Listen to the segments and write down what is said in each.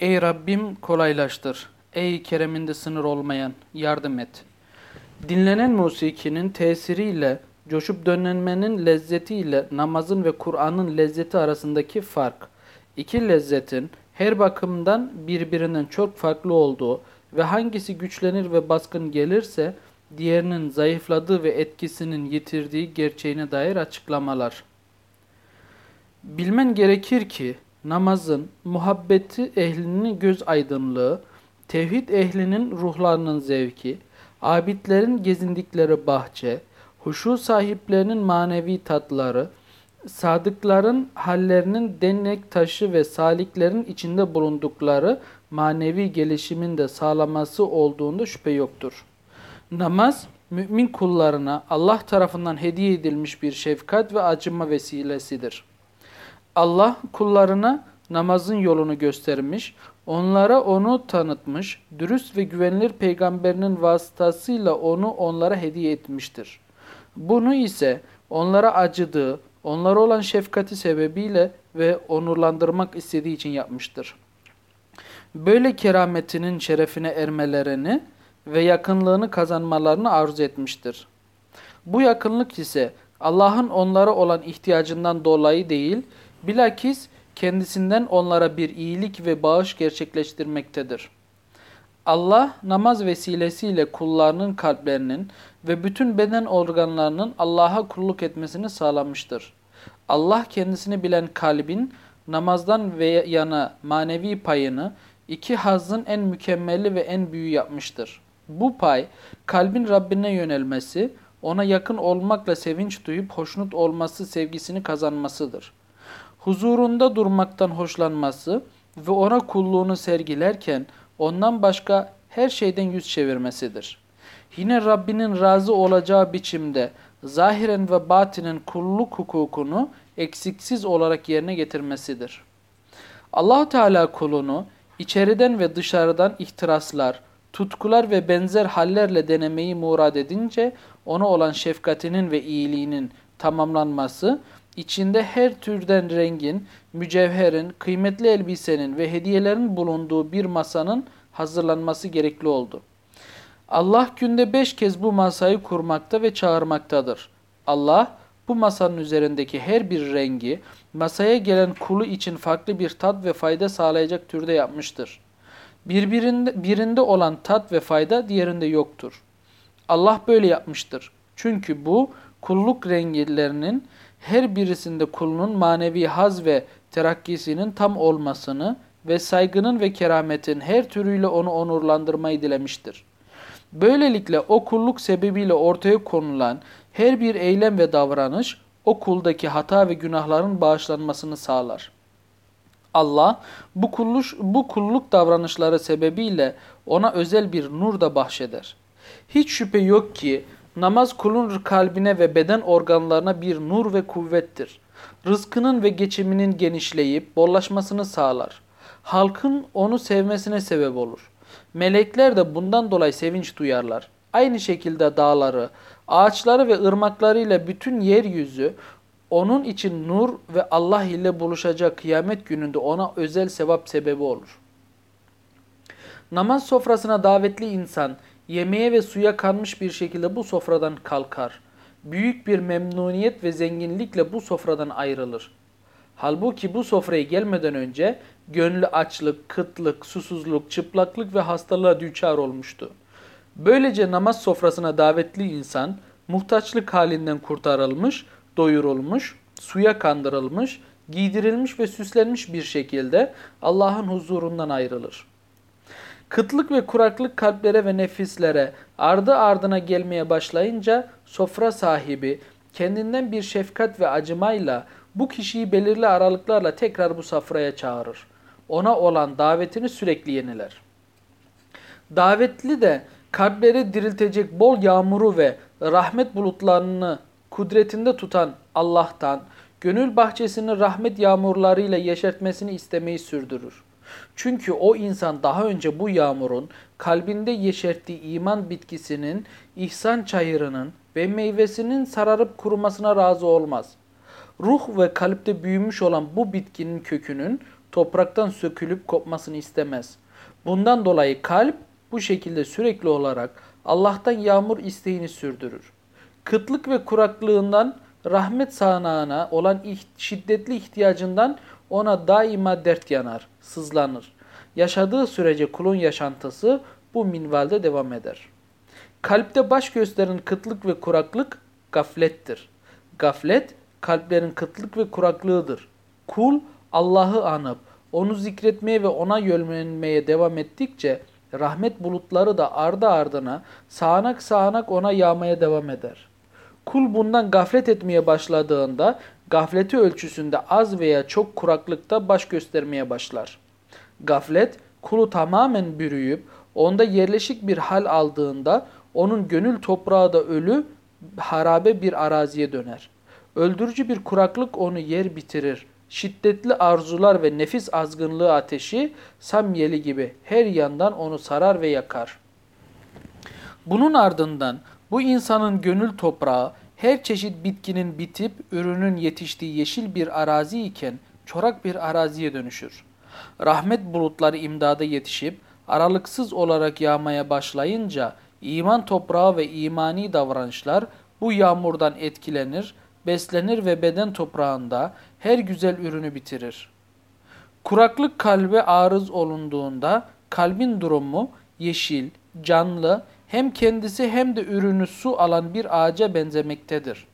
Ey Rabbim kolaylaştır. Ey kereminde sınır olmayan yardım et. Dinlenen musikinin tesiriyle, coşup dönlenmenin lezzetiyle namazın ve Kur'an'ın lezzeti arasındaki fark. İki lezzetin her bakımdan birbirinden çok farklı olduğu ve hangisi güçlenir ve baskın gelirse diğerinin zayıfladığı ve etkisinin yitirdiği gerçeğine dair açıklamalar. Bilmen gerekir ki namazın muhabbeti ehlinin göz aydınlığı, tevhid ehlinin ruhlarının zevki, abidlerin gezindikleri bahçe, huşu sahiplerinin manevi tatları, sadıkların hallerinin denek taşı ve saliklerin içinde bulundukları manevi gelişimin de sağlaması olduğunda şüphe yoktur. Namaz, mümin kullarına Allah tarafından hediye edilmiş bir şefkat ve acıma vesilesidir. Allah kullarına namazın yolunu göstermiş, onlara onu tanıtmış, dürüst ve güvenilir peygamberinin vasıtasıyla onu onlara hediye etmiştir. Bunu ise onlara acıdığı, onlara olan şefkati sebebiyle ve onurlandırmak istediği için yapmıştır. Böyle kerametinin şerefine ermelerini ve yakınlığını kazanmalarını arzu etmiştir. Bu yakınlık ise Allah'ın onlara olan ihtiyacından dolayı değil, bilakis kendisinden onlara bir iyilik ve bağış gerçekleştirmektedir. Allah namaz vesilesiyle kullarının kalplerinin ve bütün beden organlarının Allah'a kulluk etmesini sağlamıştır. Allah kendisini bilen kalbin namazdan ve yana manevi payını iki hazın en mükemmeli ve en büyüğü yapmıştır. Bu pay kalbin Rabbine yönelmesi, ona yakın olmakla sevinç duyup hoşnut olması sevgisini kazanmasıdır. Huzurunda durmaktan hoşlanması ve ona kulluğunu sergilerken ondan başka her şeyden yüz çevirmesidir. Yine Rabbinin razı olacağı biçimde zahiren ve batinen kulluk hukukunu eksiksiz olarak yerine getirmesidir. Allahu Teala kulunu içeriden ve dışarıdan ihtiraslar, tutkular ve benzer hallerle denemeyi murad edince ona olan şefkatinin ve iyiliğinin tamamlanması, içinde her türden rengin, mücevherin, kıymetli elbisenin ve hediyelerin bulunduğu bir masanın hazırlanması gerekli oldu. Allah günde beş kez bu masayı kurmakta ve çağırmaktadır. Allah bu masanın üzerindeki her bir rengi masaya gelen kulu için farklı bir tat ve fayda sağlayacak türde yapmıştır. Birbirinde, birinde olan tat ve fayda diğerinde yoktur. Allah böyle yapmıştır. Çünkü bu kulluk rengilerinin her birisinde kulunun manevi haz ve terakkisinin tam olmasını ve saygının ve kerametin her türüyle onu onurlandırmayı dilemiştir. Böylelikle o kulluk sebebiyle ortaya konulan her bir eylem ve davranış o kuldaki hata ve günahların bağışlanmasını sağlar. Allah bu, kulluş, bu kulluk davranışları sebebiyle ona özel bir nur da bahşeder. Hiç şüphe yok ki namaz kulun kalbine ve beden organlarına bir nur ve kuvvettir. Rızkının ve geçiminin genişleyip bollaşmasını sağlar. Halkın onu sevmesine sebep olur. Melekler de bundan dolayı sevinç duyarlar. Aynı şekilde dağları, ağaçları ve ırmaklarıyla bütün yeryüzü onun için nur ve Allah ile buluşacak kıyamet gününde ona özel sevap sebebi olur. Namaz sofrasına davetli insan yemeğe ve suya kanmış bir şekilde bu sofradan kalkar. Büyük bir memnuniyet ve zenginlikle bu sofradan ayrılır. Halbuki bu sofraya gelmeden önce gönlü açlık, kıtlık, susuzluk, çıplaklık ve hastalığa düçar olmuştu. Böylece namaz sofrasına davetli insan muhtaçlık halinden kurtarılmış, doyurulmuş, suya kandırılmış, giydirilmiş ve süslenmiş bir şekilde Allah'ın huzurundan ayrılır. Kıtlık ve kuraklık kalplere ve nefislere ardı ardına gelmeye başlayınca sofra sahibi kendinden bir şefkat ve acımayla bu kişiyi belirli aralıklarla tekrar bu safraya çağırır. Ona olan davetini sürekli yeniler. Davetli de kalpleri diriltecek bol yağmuru ve rahmet bulutlarını kudretinde tutan Allah'tan gönül bahçesini rahmet yağmurlarıyla yeşertmesini istemeyi sürdürür. Çünkü o insan daha önce bu yağmurun kalbinde yeşerttiği iman bitkisinin, ihsan çayırının ve meyvesinin sararıp kurumasına razı olmaz. Ruh ve kalpte büyümüş olan bu bitkinin kökünün topraktan sökülüp kopmasını istemez. Bundan dolayı kalp bu şekilde sürekli olarak Allah'tan yağmur isteğini sürdürür. Kıtlık ve kuraklığından rahmet sağanağına olan şiddetli ihtiyacından ona daima dert yanar, sızlanır. Yaşadığı sürece kulun yaşantısı bu minvalde devam eder. Kalpte baş gösteren kıtlık ve kuraklık gaflettir. Gaflet kalplerin kıtlık ve kuraklığıdır. Kul Allah'ı anıp onu zikretmeye ve ona yönlenmeye devam ettikçe rahmet bulutları da ardı ardına sağanak sağanak ona yağmaya devam eder. Kul bundan gaflet etmeye başladığında gafleti ölçüsünde az veya çok kuraklıkta baş göstermeye başlar. Gaflet kulu tamamen bürüyüp onda yerleşik bir hal aldığında onun gönül toprağı da ölü, harabe bir araziye döner. Öldürücü bir kuraklık onu yer bitirir. Şiddetli arzular ve nefis azgınlığı ateşi samyeli gibi her yandan onu sarar ve yakar. Bunun ardından bu insanın gönül toprağı her çeşit bitkinin bitip ürünün yetiştiği yeşil bir arazi iken çorak bir araziye dönüşür. Rahmet bulutları imdada yetişip aralıksız olarak yağmaya başlayınca iman toprağı ve imani davranışlar bu yağmurdan etkilenir, beslenir ve beden toprağında her güzel ürünü bitirir. Kuraklık kalbe arız olunduğunda kalbin durumu yeşil, canlı, hem kendisi hem de ürünü su alan bir ağaca benzemektedir.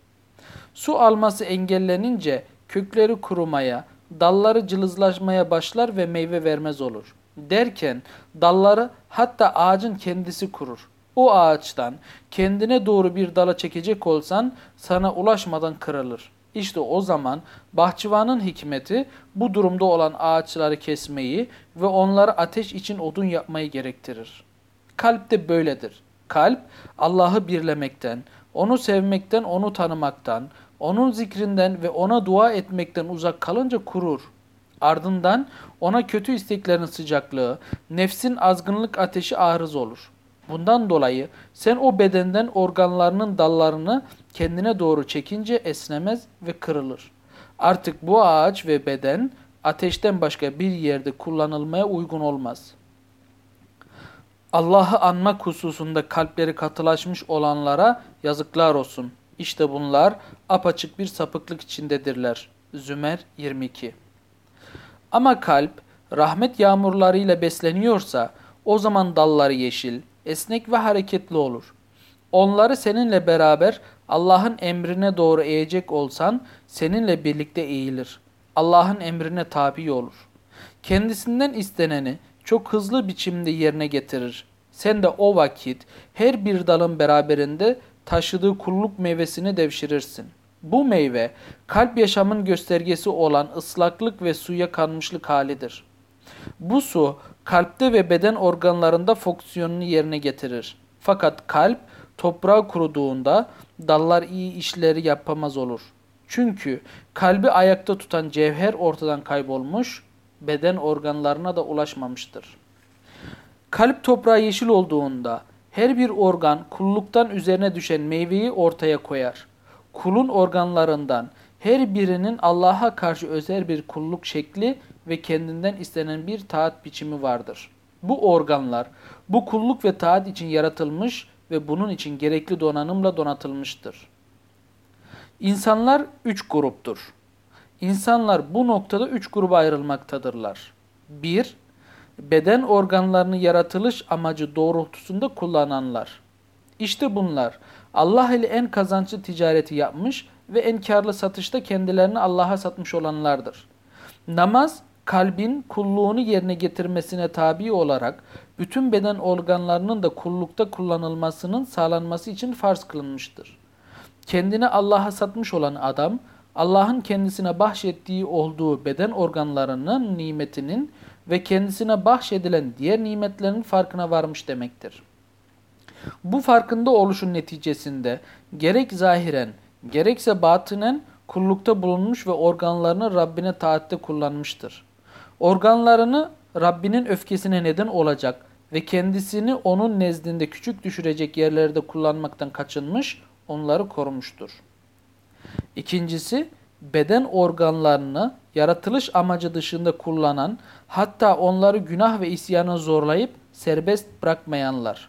Su alması engellenince kökleri kurumaya, dalları cılızlaşmaya başlar ve meyve vermez olur. Derken dalları hatta ağacın kendisi kurur. O ağaçtan kendine doğru bir dala çekecek olsan sana ulaşmadan kırılır. İşte o zaman bahçıvanın hikmeti bu durumda olan ağaçları kesmeyi ve onları ateş için odun yapmayı gerektirir. Kalp de böyledir. Kalp Allah'ı birlemekten, onu sevmekten, onu tanımaktan, onun zikrinden ve ona dua etmekten uzak kalınca kurur. Ardından ona kötü isteklerin sıcaklığı, nefsin azgınlık ateşi arız olur. Bundan dolayı sen o bedenden organlarının dallarını kendine doğru çekince esnemez ve kırılır. Artık bu ağaç ve beden ateşten başka bir yerde kullanılmaya uygun olmaz.'' Allah'ı anmak hususunda kalpleri katılaşmış olanlara yazıklar olsun. İşte bunlar apaçık bir sapıklık içindedirler. Zümer 22 Ama kalp rahmet yağmurlarıyla besleniyorsa o zaman dalları yeşil, esnek ve hareketli olur. Onları seninle beraber Allah'ın emrine doğru eğecek olsan seninle birlikte eğilir. Allah'ın emrine tabi olur. Kendisinden isteneni çok hızlı biçimde yerine getirir. Sen de o vakit her bir dalın beraberinde taşıdığı kulluk meyvesini devşirirsin. Bu meyve kalp yaşamın göstergesi olan ıslaklık ve suya kanmışlık halidir. Bu su kalpte ve beden organlarında fonksiyonunu yerine getirir. Fakat kalp toprağa kuruduğunda dallar iyi işleri yapamaz olur. Çünkü kalbi ayakta tutan cevher ortadan kaybolmuş, beden organlarına da ulaşmamıştır. Kalp toprağı yeşil olduğunda her bir organ kulluktan üzerine düşen meyveyi ortaya koyar. Kulun organlarından her birinin Allah'a karşı özel bir kulluk şekli ve kendinden istenen bir taat biçimi vardır. Bu organlar bu kulluk ve taat için yaratılmış ve bunun için gerekli donanımla donatılmıştır. İnsanlar üç gruptur. İnsanlar bu noktada üç gruba ayrılmaktadırlar. 1- beden organlarını yaratılış amacı doğrultusunda kullananlar. İşte bunlar Allah ile en kazançlı ticareti yapmış ve en karlı satışta kendilerini Allah'a satmış olanlardır. Namaz, kalbin kulluğunu yerine getirmesine tabi olarak bütün beden organlarının da kullukta kullanılmasının sağlanması için farz kılınmıştır. Kendini Allah'a satmış olan adam, Allah'ın kendisine bahşettiği olduğu beden organlarının nimetinin ve kendisine bahşedilen diğer nimetlerin farkına varmış demektir. Bu farkında oluşun neticesinde gerek zahiren gerekse batinen kullukta bulunmuş ve organlarını Rabbine taatte kullanmıştır. Organlarını Rabbinin öfkesine neden olacak ve kendisini onun nezdinde küçük düşürecek yerlerde kullanmaktan kaçınmış, onları korumuştur. İkincisi, beden organlarını yaratılış amacı dışında kullanan, hatta onları günah ve isyana zorlayıp serbest bırakmayanlar.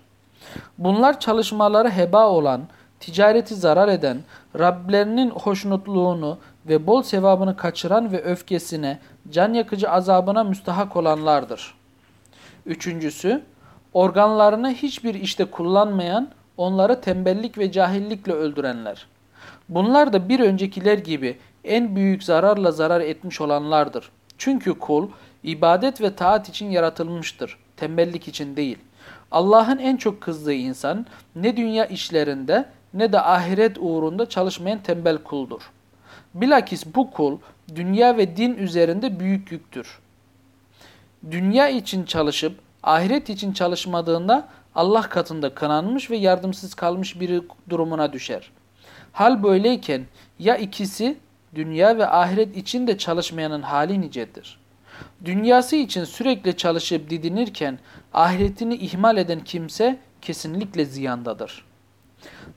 Bunlar çalışmaları heba olan, ticareti zarar eden, Rablerinin hoşnutluğunu ve bol sevabını kaçıran ve öfkesine, can yakıcı azabına müstahak olanlardır. Üçüncüsü, organlarını hiçbir işte kullanmayan, onları tembellik ve cahillikle öldürenler. Bunlar da bir öncekiler gibi en büyük zararla zarar etmiş olanlardır. Çünkü kul ibadet ve taat için yaratılmıştır, tembellik için değil. Allah'ın en çok kızdığı insan ne dünya işlerinde ne de ahiret uğrunda çalışmayan tembel kuldur. Bilakis bu kul dünya ve din üzerinde büyük yüktür. Dünya için çalışıp ahiret için çalışmadığında Allah katında kınanmış ve yardımsız kalmış biri durumuna düşer. Hal böyleyken ya ikisi dünya ve ahiret için de çalışmayanın hali nicedir. Dünyası için sürekli çalışıp didinirken ahiretini ihmal eden kimse kesinlikle ziyandadır.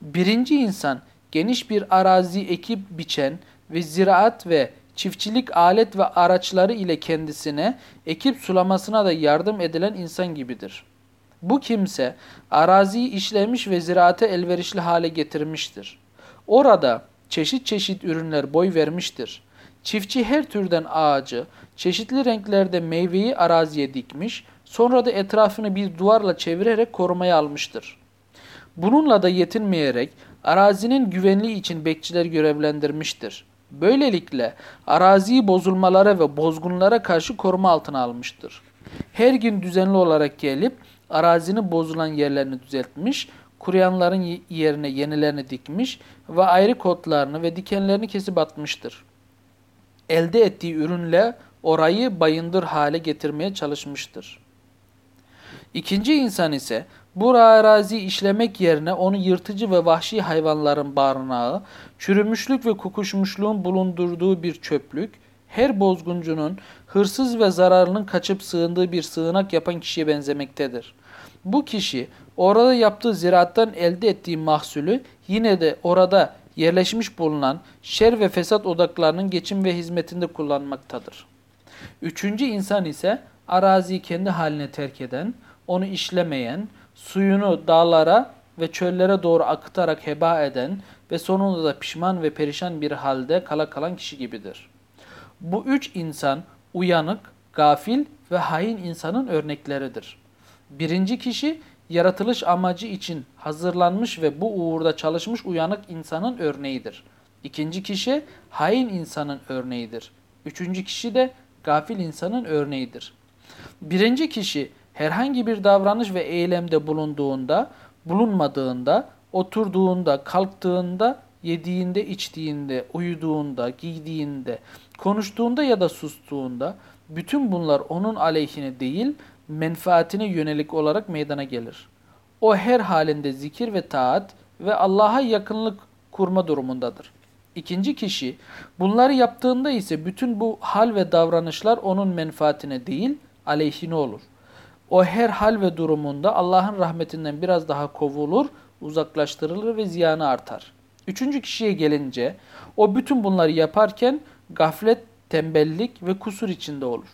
Birinci insan geniş bir arazi ekip biçen ve ziraat ve çiftçilik alet ve araçları ile kendisine ekip sulamasına da yardım edilen insan gibidir. Bu kimse araziyi işlemiş ve ziraate elverişli hale getirmiştir. Orada çeşit çeşit ürünler boy vermiştir. Çiftçi her türden ağacı, çeşitli renklerde meyveyi araziye dikmiş, sonra da etrafını bir duvarla çevirerek korumaya almıştır. Bununla da yetinmeyerek arazinin güvenliği için bekçiler görevlendirmiştir. Böylelikle araziyi bozulmalara ve bozgunlara karşı koruma altına almıştır. Her gün düzenli olarak gelip arazinin bozulan yerlerini düzeltmiş, kuruyanların yerine yenilerini dikmiş ve ayrı kotlarını ve dikenlerini kesip atmıştır. Elde ettiği ürünle orayı bayındır hale getirmeye çalışmıştır. İkinci insan ise bu arazi işlemek yerine onu yırtıcı ve vahşi hayvanların barınağı, çürümüşlük ve kokuşmuşluğun bulundurduğu bir çöplük, her bozguncunun hırsız ve zararının kaçıp sığındığı bir sığınak yapan kişiye benzemektedir. Bu kişi orada yaptığı ziraattan elde ettiği mahsulü yine de orada yerleşmiş bulunan şer ve fesat odaklarının geçim ve hizmetinde kullanmaktadır. Üçüncü insan ise araziyi kendi haline terk eden, onu işlemeyen, suyunu dağlara ve çöllere doğru akıtarak heba eden ve sonunda da pişman ve perişan bir halde kala kalan kişi gibidir. Bu üç insan uyanık, gafil ve hain insanın örnekleridir. Birinci kişi yaratılış amacı için hazırlanmış ve bu uğurda çalışmış uyanık insanın örneğidir. İkinci kişi hain insanın örneğidir. Üçüncü kişi de gafil insanın örneğidir. Birinci kişi herhangi bir davranış ve eylemde bulunduğunda, bulunmadığında, oturduğunda, kalktığında, yediğinde, içtiğinde, uyuduğunda, giydiğinde, konuştuğunda ya da sustuğunda bütün bunlar onun aleyhine değil, menfaatine yönelik olarak meydana gelir. O her halinde zikir ve taat ve Allah'a yakınlık kurma durumundadır. İkinci kişi bunları yaptığında ise bütün bu hal ve davranışlar onun menfaatine değil aleyhine olur. O her hal ve durumunda Allah'ın rahmetinden biraz daha kovulur, uzaklaştırılır ve ziyanı artar. Üçüncü kişiye gelince o bütün bunları yaparken gaflet, tembellik ve kusur içinde olur.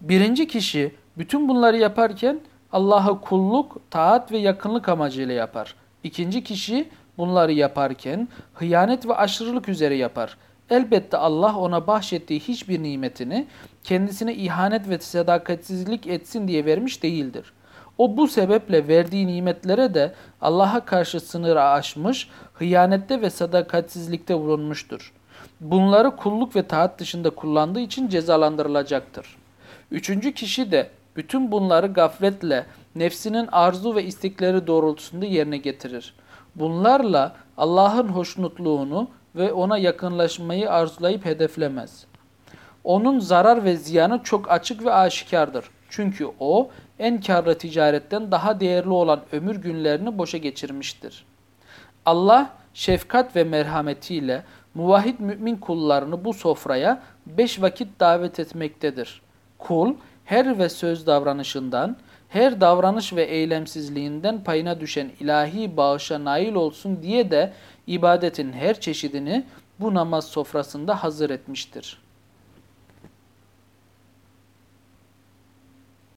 Birinci kişi bütün bunları yaparken Allah'a kulluk, taat ve yakınlık amacıyla yapar. İkinci kişi bunları yaparken hıyanet ve aşırılık üzere yapar. Elbette Allah ona bahşettiği hiçbir nimetini kendisine ihanet ve sadakatsizlik etsin diye vermiş değildir. O bu sebeple verdiği nimetlere de Allah'a karşı sınırı aşmış, hıyanette ve sadakatsizlikte bulunmuştur. Bunları kulluk ve taat dışında kullandığı için cezalandırılacaktır. Üçüncü kişi de bütün bunları gafletle, nefsinin arzu ve istekleri doğrultusunda yerine getirir. Bunlarla Allah'ın hoşnutluğunu ve ona yakınlaşmayı arzulayıp hedeflemez. Onun zarar ve ziyanı çok açık ve aşikardır. Çünkü o en karlı ticaretten daha değerli olan ömür günlerini boşa geçirmiştir. Allah şefkat ve merhametiyle muvahhid mümin kullarını bu sofraya beş vakit davet etmektedir. Kul her ve söz davranışından, her davranış ve eylemsizliğinden payına düşen ilahi bağışa nail olsun diye de ibadetin her çeşidini bu namaz sofrasında hazır etmiştir.